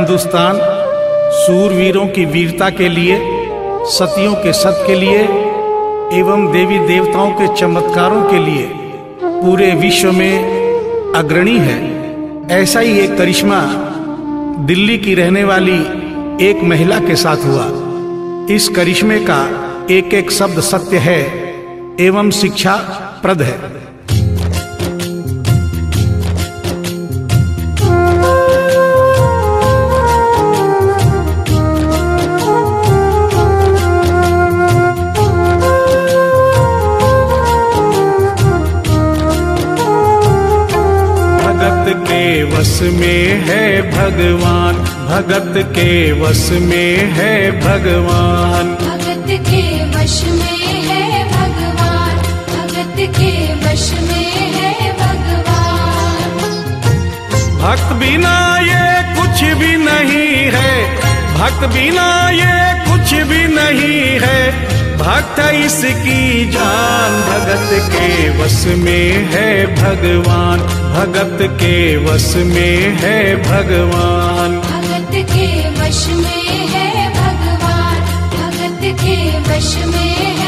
हिंदुस्तान सूरवीरों की वीरता के लिए, सतियों के सत के लिए, एवं देवी देवताओं के चमत्कारों के लिए पूरे विश्व में अग्रणी है। ऐसा ही एक करिश्मा दिल्ली की रहने वाली एक महिला के साथ हुआ। इस करिश्मे का एक एक शब्द सत्य है एवं शिक्षा प्रद है। वश में है भगवान भगत के वस में है भगवान। भगत के वश में है भगवान भगत के वश में है भगवान। भक्त बिना ये कुछ भी नहीं है भक्त बिना ये कुछ भी नहीं है। भक्त इसकी जान, भगत के वश में है भगवान। भगत के वश में है भगवान। भगत के वश में है भगवान। भगत के वश में है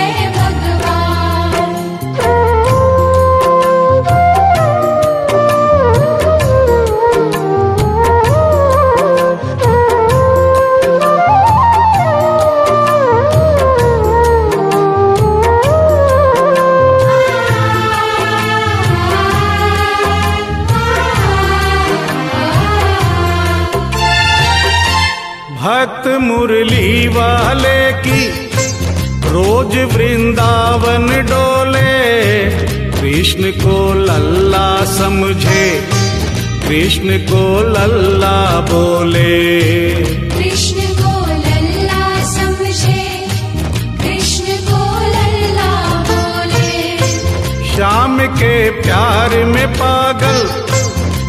मुरली वाले की रोज वृंदावन डोले। कृष्ण को लल्ला समझे कृष्ण को लल्ला बोले। कृष्ण को लल्ला समझे कृष्ण को लल्ला बोले। शाम के प्यार में पागल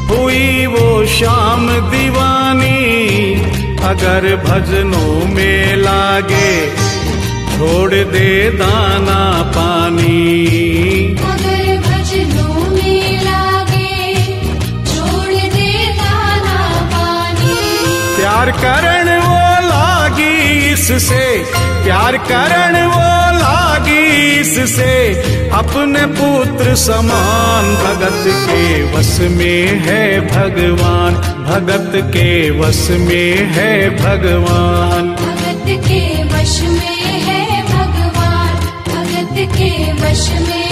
हुई वो शाम दीवानी। अगर भजनों में लागे छोड़ दे दाना पानी। अगर भजनों में लागे छोड़ दे दाना पानी। प्यार करण वो लागी इससे प्यार करण वो लागी इससे। अपने पुत्र समान भगत के वश में है भगवान। भगत के वश में है भगवान। भगत के वश में है भगवान। भगत के वश में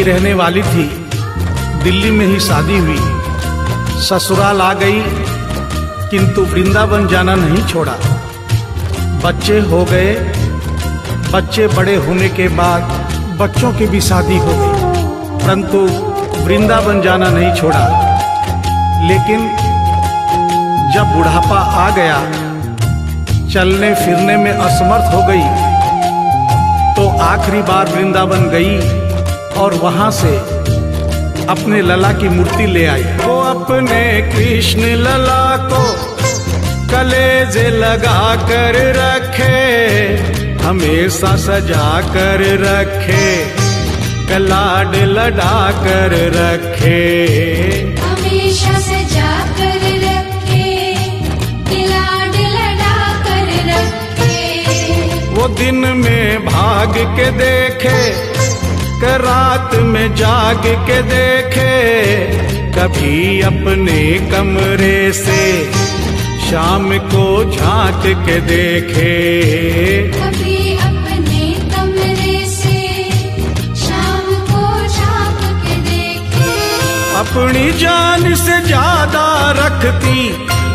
की रहने वाली थी। दिल्ली में ही शादी हुई। ससुराल आ गई, किंतु वृंदावन जाना नहीं छोड़ा। बच्चे हो गए। बच्चे बड़े होने के बाद बच्चों की भी शादी हो गई। परंतु वृंदावन जाना नहीं छोड़ा। लेकिन जब बुढ़ापा आ गया, चलने फिरने में असमर्थ हो गई तो आखिरी बार वृंदावन गई। और वहाँ से अपने लला की मूर्ति ले आई वो अपने कृष्ण लला को कलेजे लगा कर रखे हमेशा सजा कर रखे कलाड लड़ा कर रखे। हमेशा सजा कर रखे लाड लड़ा कर रखे। वो दिन में भाग के देखे रात में जाग के देखे कभी अपने कमरे से शाम को झाँक के देखे। कभी अपने कमरे से शाम को झाँक के देखे। अपनी जान से ज़्यादा रखती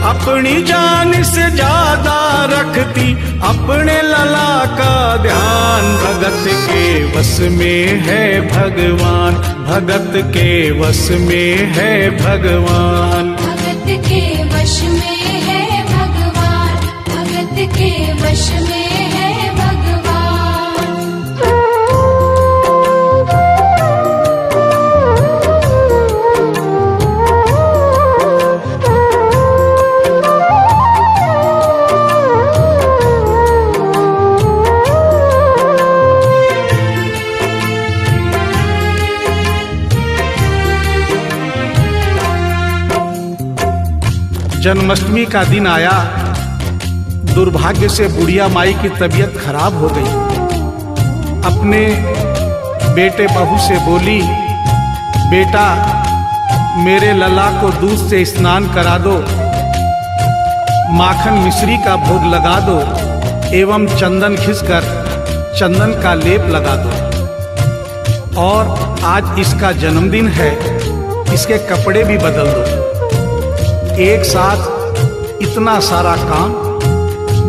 अपनी जान से ज़्यादा रखती, अपने लला का ध्यान भगत के वश में है भगवान, भगत के वश में है भगवान। भगत के जन्माष्टमी का दिन आया। दुर्भाग्य से बुढ़िया माई की तबीयत खराब हो गई। अपने बेटे बहू से बोली, बेटा, मेरे लला को दूध से स्नान करा दो। माखन मिश्री का भोग लगा दो एवं चंदन खिसकर चंदन का लेप लगा दो। और आज इसका जन्मदिन है, इसके कपड़े भी बदल दो। एक साथ इतना सारा काम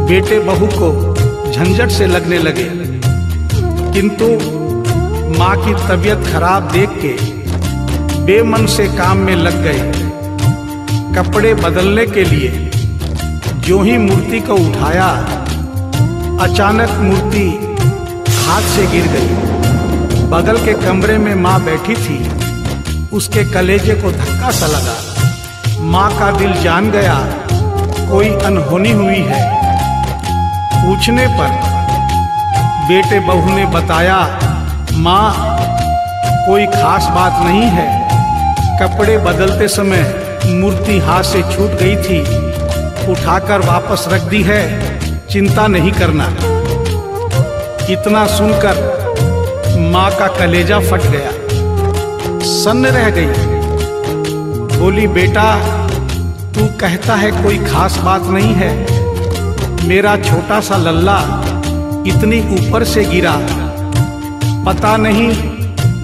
बेटे बहू को झंझट से लगने लगे। किंतु माँ की तबीयत खराब देख के बेमन से काम में लग गए। कपड़े बदलने के लिए जो ही मूर्ति को उठाया, अचानक मूर्ति हाथ से गिर गई। बगल के कमरे में माँ बैठी थी, उसके कलेजे को धक्का सा लगा। माँ का दिल जान गया, कोई अनहोनी हुई है। पूछने पर बेटे बहू ने बताया, माँ, कोई खास बात नहीं है। कपड़े बदलते समय मूर्ति हाथ से छूट गई थी, उठाकर वापस रख दी है, चिंता नहीं करना। इतना सुनकर माँ का कलेजा फट गया। सन्न रह गई। बोली, बेटा तू कहता है कोई खास बात नहीं है। मेरा छोटा सा लल्ला इतनी ऊपर से गिरा। पता नहीं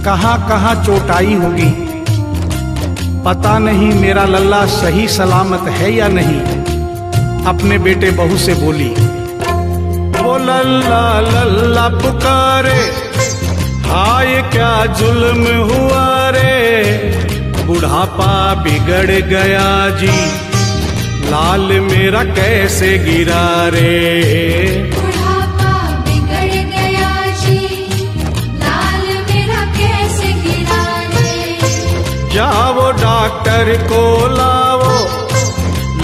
कहाँ कहाँ चोटाई होगी। पता नहीं मेरा लल्ला सही सलामत है या नहीं। अपने बेटे बहू से बोली वो लल्ला लल्ला पुकारे, हाय क्या जुल्म हुआ रे। बुढ़ापा बिगड़ गया जी। लाल मेरा कैसे गिरा रे? बुढ़ापा बिगड़ गया जी। लाल मेरा कैसे गिरा रे? जाओ डॉक्टर को लाओ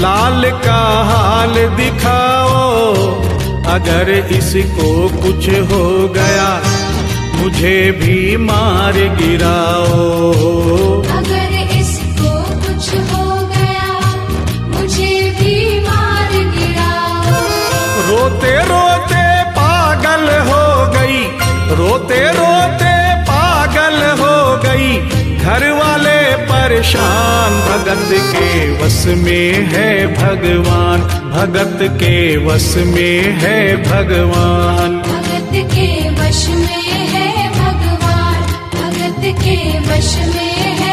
लाल का हाल दिखाओ। अगर इसको कुछ हो गया मुझे भी मार गिराओ। घर वाले परेशान, भगत के वश में है भगवान। भगत के वश में है भगवान। भगत के वश में है भगवान। भगत के वश में है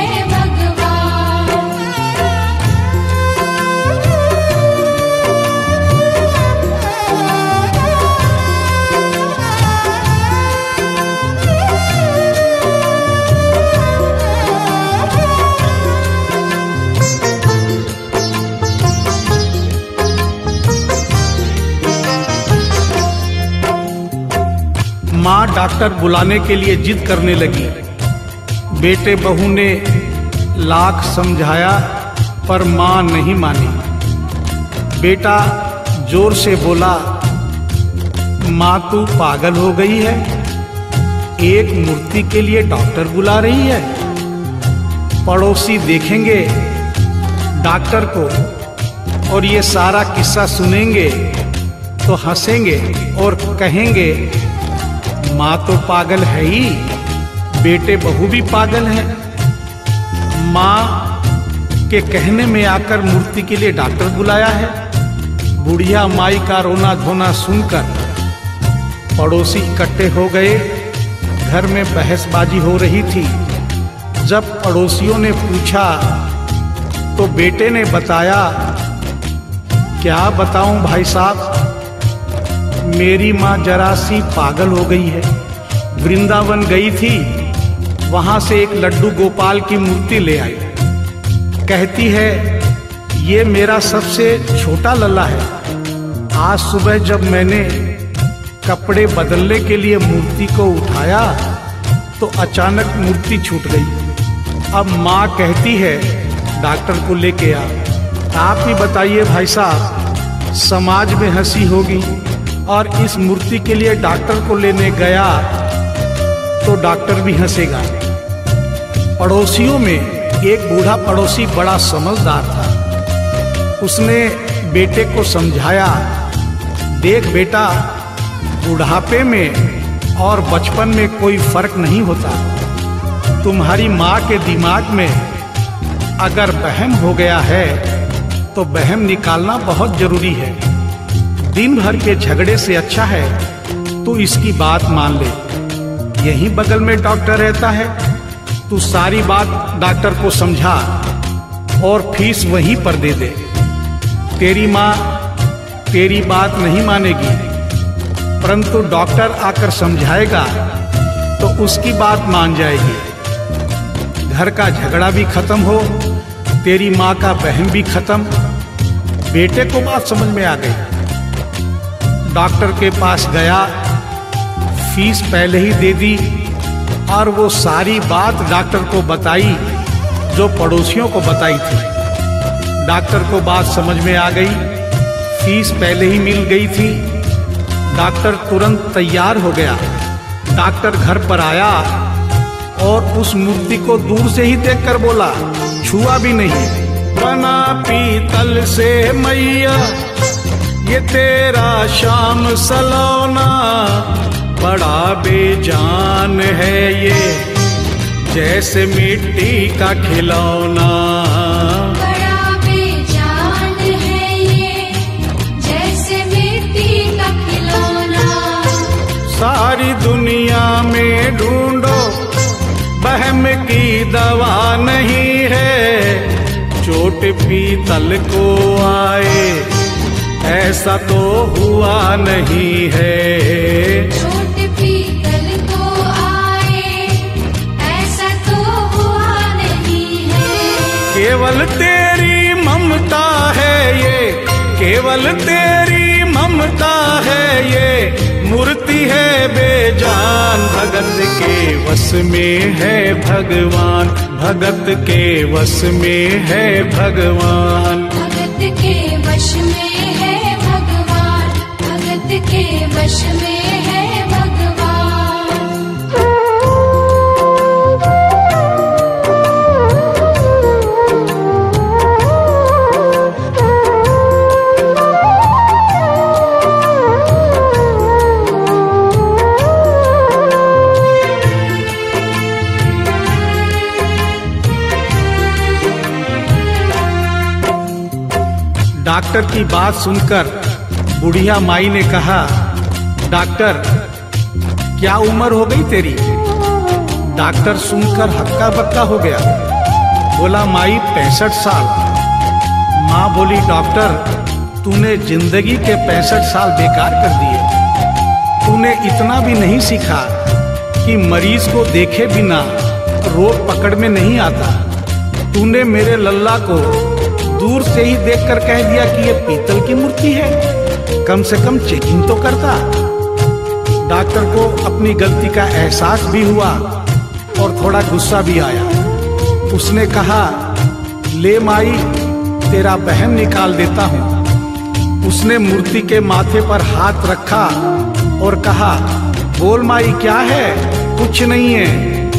डॉक्टर बुलाने के लिए जिद करने लगी। बेटे बहू ने लाख समझाया, पर माँ नहीं मानी। बेटा ज़ोर से बोला, माँ, तू पागल हो गई है। एक मूर्ति के लिए डॉक्टर बुला रही है। पड़ोसी देखेंगे, डॉक्टर को, और ये सारा किस्सा सुनेंगे तो हंसेंगे और कहेंगे माँ तो पागल है ही, बेटे बहू भी पागल है। माँ के कहने में आकर मूर्ति के लिए डॉक्टर बुलाया है। बुढ़िया माई का रोना धोना सुनकर पड़ोसी इकट्ठे हो गए। घर में बहसबाजी हो रही थी। जब पड़ोसियों ने पूछा तो बेटे ने बताया, क्या बताऊँ भाई साहब मेरी माँ जरा सी पागल हो गई है। वृंदावन गई थी, वहाँ से एक लड्डू गोपाल की मूर्ति ले आई। कहती है, ये मेरा सबसे छोटा लल्ला है। आज सुबह जब मैंने कपड़े बदलने के लिए मूर्ति को उठाया तो अचानक मूर्ति छूट गई। अब माँ कहती है, डॉक्टर को लेके आ। आप ही बताइए भाई साहब, समाज में हँसी होगी। और इस मूर्ति के लिए डॉक्टर को लेने गया तो डॉक्टर भी हंसेगा। पड़ोसियों में एक बूढ़ा पड़ोसी बड़ा समझदार था। उसने बेटे को समझाया, देख बेटा, बुढ़ापे में और बचपन में कोई फ़र्क नहीं होता। तुम्हारी माँ के दिमाग में अगर बहम हो गया है तो बहम निकालना बहुत ज़रूरी है। दिन भर के झगड़े से अच्छा है, तू इसकी बात मान ले। यहीं बगल में डॉक्टर रहता है, तू सारी बात डॉक्टर को समझा और फ़ीस वहीं पर दे दे। तेरी माँ तेरी बात नहीं मानेगी, परंतु डॉक्टर आकर समझाएगा तो उसकी बात मान जाएगी। घर का झगड़ा भी खत्म हो, तेरी माँ का बहन भी खत्म। बेटे को बात समझ में आ गई। डॉक्टर के पास गया, फ़ीस पहले ही दे दी और वो सारी बात डॉक्टर को बताई, जो पड़ोसियों को बताई थी। डॉक्टर को बात समझ में आ गई, फ़ीस पहले ही मिल गई थी। डॉक्टर तुरंत तैयार हो गया। डॉक्टर घर पर आया और उस मूर्ति को दूर से ही देखकर बोला, छुआ भी नहीं। बना पीतल से मैया ये तेरा शाम सलोना बड़ा बेजान है ये जैसे मिट्टी का खिलौना। बड़ा बेजान है ये जैसे मिट्टी का खिलौना। सारी दुनिया में ढूंढो बहम की दवा नहीं है चोट पीतल को ऐसा तो हुआ नहीं है। छोट पीतल को आए ऐसा तो हुआ नहीं है। केवल तेरी ममता है ये केवल तेरी ममता है ये मूर्ति है बेजान भगत के वश में है भगवान भगत के वश में है भगवान। डॉक्टर की बात सुनकर बुढ़िया माई ने कहा, डॉक्टर, क्या उम्र हो गई तेरी? डॉक्टर सुनकर हक्का बक्का हो गया। बोला, माई पैंसठ साल। माँ बोली, डॉक्टर, तूने ज़िंदगी के पैंसठ साल बेकार कर दिए। तूने इतना भी नहीं सीखा कि मरीज़ को देखे बिना रोग पकड़ में नहीं आता। तूने मेरे लल्ला को दूर से ही देखकर कह दिया कि ये पीतल की मूर्ति है। कम से कम चेकिंग तो करता। डॉक्टर को अपनी गलती का एहसास भी हुआ और थोड़ा गुस्सा भी आया। उसने कहा, ले माई, तेरा बहन निकाल देता हूँ। उसने मूर्ति के माथे पर हाथ रखा और कहा, बोल माई, क्या है? कुछ नहीं है।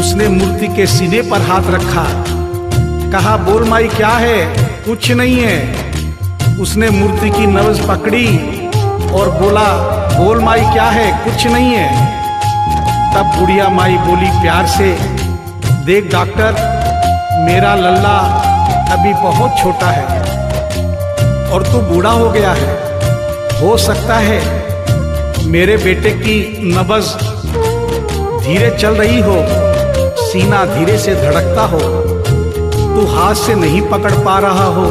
उसने मूर्ति के सीने पर हाथ रखा। कहा, बोल माई, क्या है? कुछ नहीं है। उसने मूर्ति की नब्ज पकड़ी और बोला, बोल माई क्या है? कुछ नहीं है। तब बुढ़िया माई बोली, प्यार से देख डॉक्टर, मेरा लल्ला अभी बहुत छोटा है और तू बूढ़ा हो गया है। हो सकता है मेरे बेटे की नब्ज धीरे चल रही हो, सीना धीरे से धड़कता हो, तू हाथ से नहीं पकड़ पा रहा हो।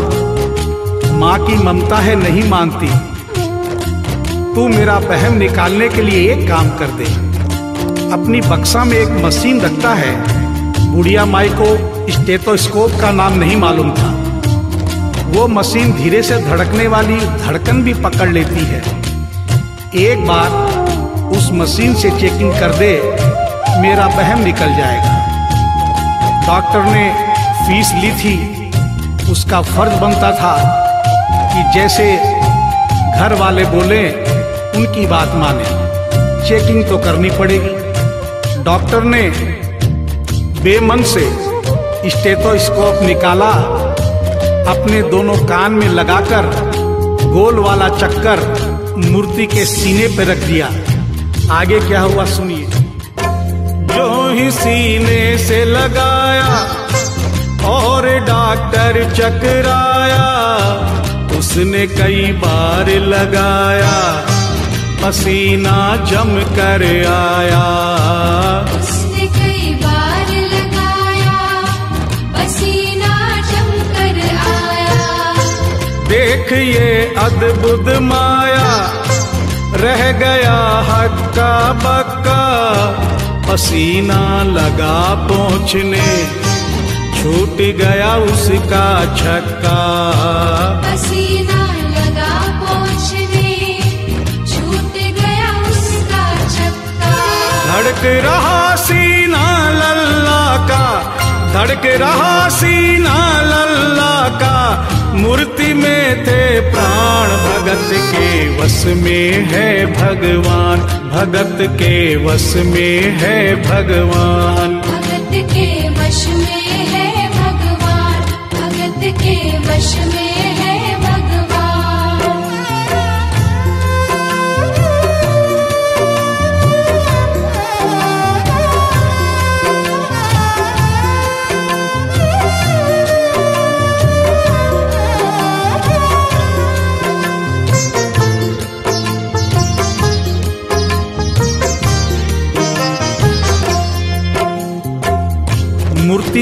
माँ की ममता है नहीं मानती। तू मेरा बहम निकालने के लिए एक काम कर दे। अपनी बक्सा में एक मशीन रखता है। बुढ़िया माई को स्टेथोस्कोप का नाम नहीं मालूम था। वो मशीन धीरे से धड़कने वाली धड़कन भी पकड़ लेती है। एक बार उस मशीन से चेकिंग कर दे, मेरा बहम निकल जाएगा। डॉक्टर ने फ़ीस ली थी। उसका फ़र्ज़ बनता था कि जैसे घर वाले बोले, उनकी बात माने। चेकिंग तो करनी पड़ेगी। डॉक्टर ने बेमन से स्टेथोस्कोप निकाला, अपने दोनों कान में लगाकर गोल वाला चक्कर मूर्ति के सीने पर रख दिया। आगे क्या हुआ सुनिए। जो ही सीने से लगाया और डॉक्टर चकराया उसने कई बार लगाया पसीना जम कर आया। उसने कई बार लगाया पसीना जम कर आया। देख ये अद्भुत माया रह गया हक्का बक्का। पसीना लगा पहुँचने छूट गया उसका छक्का। पसीना लगा पहुँचने छूट गया उसका छक्का। धड़क रहा सीना लल्ला का धड़क रहा सीना लल्ला का। मूर्ति में थे प्राण भगत के वश में है भगवान। भगत के वश में है भगवान। भगत के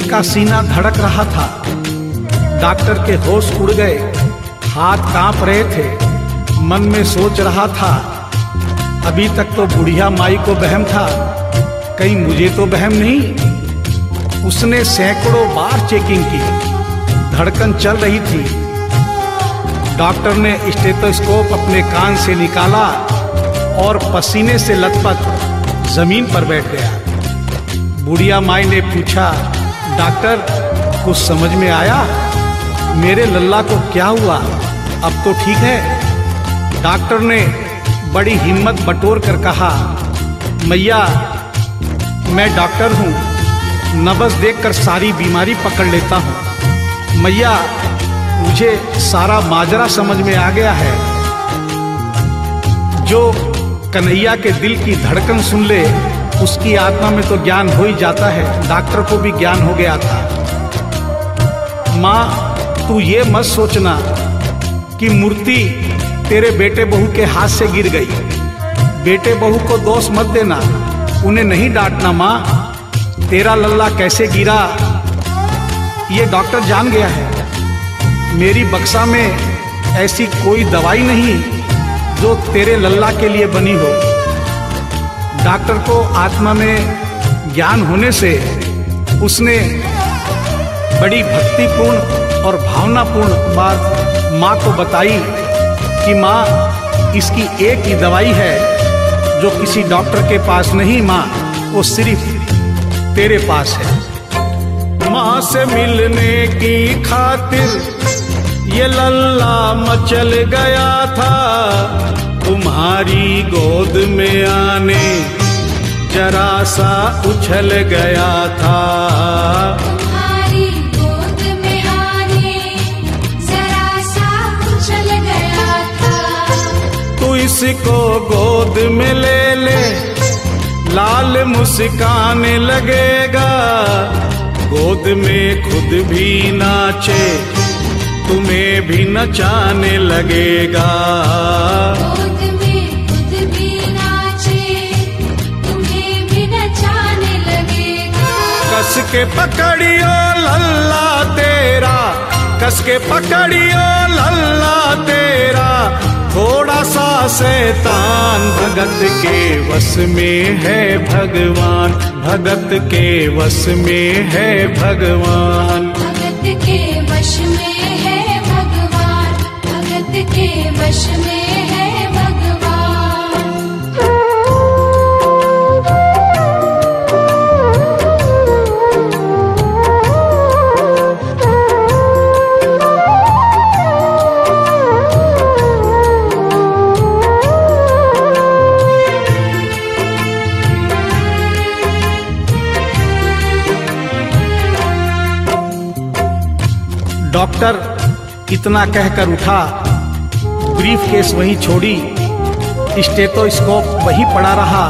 का सीना धड़क रहा था। डॉक्टर के होश उड़ गए। हाथ काँप रहे थे। मन में सोच रहा था, अभी तक तो बुढ़िया माई को बहम था। कहीं मुझे तो बहम नहीं। उसने सैकड़ों बार चेकिंग की। धड़कन चल रही थी। डॉक्टर ने स्टेथोस्कोप अपने कान से निकाला और पसीने से लथपथ ज़मीन पर बैठ गया। बुढ़िया माई ने पूछा डॉक्टर कुछ समझ में आया? मेरे लल्ला को क्या हुआ? अब तो ठीक है। डॉक्टर ने बड़ी हिम्मत बटोर कर कहा, मैया, मैं डॉक्टर हूँ। नबस देखकर सारी बीमारी पकड़ लेता हूँ। मैया, मुझे सारा माजरा समझ में आ गया है। जो कन्हैया के दिल की धड़कन सुन ले उसकी आत्मा में तो ज्ञान हो ही जाता है, डॉक्टर को भी ज्ञान हो गया था। माँ, तू ये मत सोचना कि मूर्ति तेरे बेटे बहू के हाथ से गिर गई। बेटे बहू को दोष मत देना, उन्हें नहीं डांटना माँ। तेरा लल्ला कैसे गिरा? ये डॉक्टर जान गया है। मेरी बक्सा में ऐसी कोई दवाई नहीं जो तेरे लल्ला के लिए बनी हो। डॉक्टर को आत्मा में ज्ञान होने से उसने बड़ी भक्तिपूर्ण और भावनापूर्ण बात माँ को बताई कि माँ, इसकी एक ही दवाई है जो किसी डॉक्टर के पास नहीं, माँ, वो सिर्फ़ तेरे पास है। माँ से मिलने की खातिर ये लल्ला मचल गया था। तुम्हारी गोद में आने जरा सा उछल गया था। तुम्हारी गोद में आने जरा सा उछल गया था। तू इसको गोद में ले ले लाल मुस्काने लगेगा। गोद में खुद भी नाचे तुम्हें भी नचाने लगेगा। गोद में खुद भी नाचे भी नचाने लगेगा। कस के पकड़ियो लल्ला तेरा कस के पकड़ियो लल्ला तेरा थोड़ा सा शैतान भगत के वश में है भगवान भगत के वश में है भगवान। डॉक्टर इतना कहकर उठा ब्रीफ केस वहीं छोड़ी। स्टेटोस्कोप वहीं पड़ा रहा,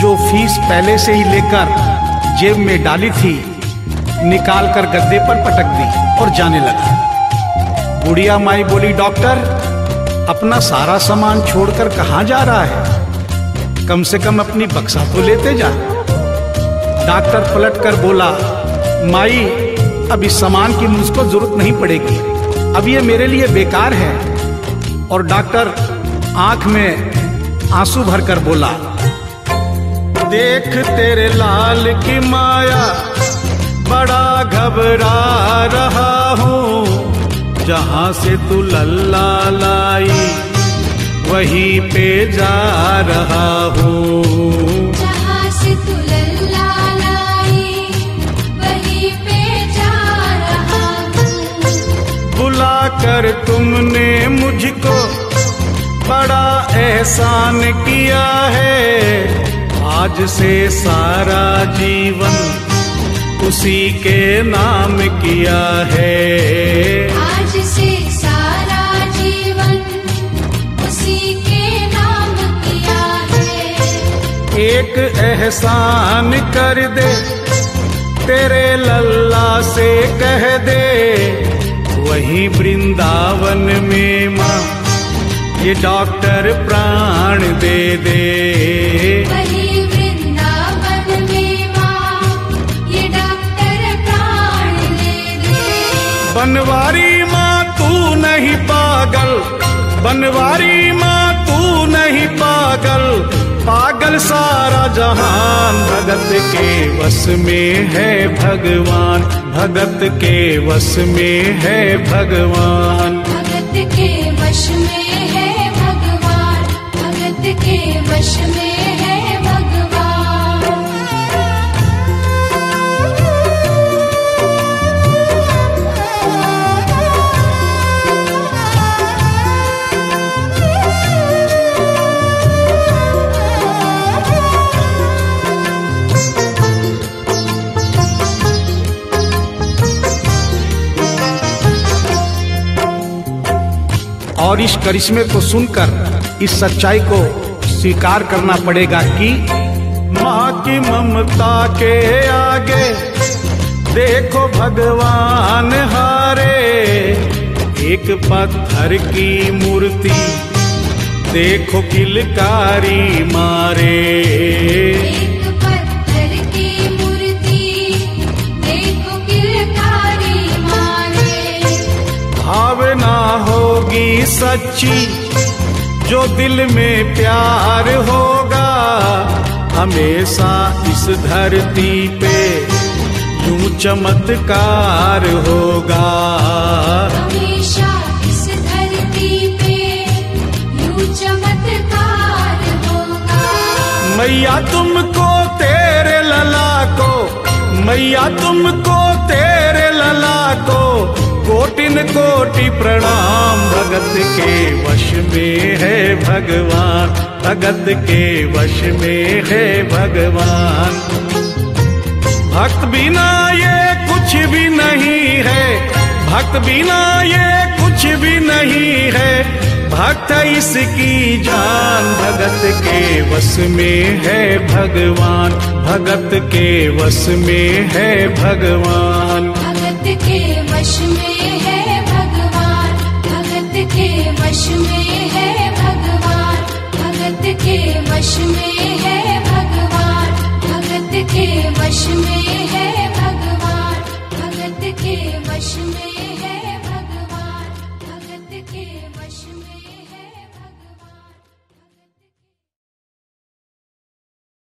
जो फ़ीस पहले से ही लेकर जेब में डाली थी निकाल कर गद्दे पर पटक दी और जाने लगा। बुढ़िया माई बोली, डॉक्टर, अपना सारा सामान छोड़कर कहाँ जा रहा है? कम से कम अपनी बक्सा तो लेते जा। डॉक्टर पलट कर बोला, माई, अब इस सामान की मुझको ज़रूरत नहीं पड़ेगी। अब ये मेरे लिए बेकार है। और डॉक्टर आँख में आँसू भरकर बोला, देख तेरे लाल की माया, बड़ा घबरा रहा हूँ। जहाँ से तू लल्ला लाई, वहीं पे जा रहा हूँ। कर तुमने मुझको बड़ा एहसान किया है। आज से सारा जीवन उसी के नाम किया है। आज से सारा जीवन उसी के नाम किया है। एक एहसान कर दे तेरे लल्ला से कह दे वही वृंदावन में माँ ये डॉक्टर प्राण दे दे। वही वृंदावन में माँ ये डॉक्टर प्राण दे दे। बनवारी माँ तू नहीं पागल। बनवारी माँ तू नहीं पागल। पागल सारा जहान भगत के वस में है भगवान, भगत के वस में है भगवान। करिश्मे को सुनकर इस सच्चाई को स्वीकार करना पड़ेगा कि माँ की ममता के आगे देखो भगवान हारे। एक पत्थर की मूर्ति देखो किलकारी मारे। सच्ची जो दिल में प्यार होगा हमेशा इस धरती पे यूँ चमत्कार होगा। हमेशा इस धरती पे यूँ चमत्कार होगा। मैया तुमको तेरे लला को मैया तुमको तेरे लला को कोटिन कोटि प्रणाम, भगत के वश में है भगवान। भगत के वश में है भगवान। भक्त बिना ये कुछ भी नहीं है। भक्त बिना ये कुछ भी नहीं है। भक्त इसकी जान भगत के वश में है भगवान। भगत के वश में है भगवान। भगत के वश में के वश में है भगवान। भगत के वश में है भगवान। भगत के वश में है